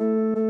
Música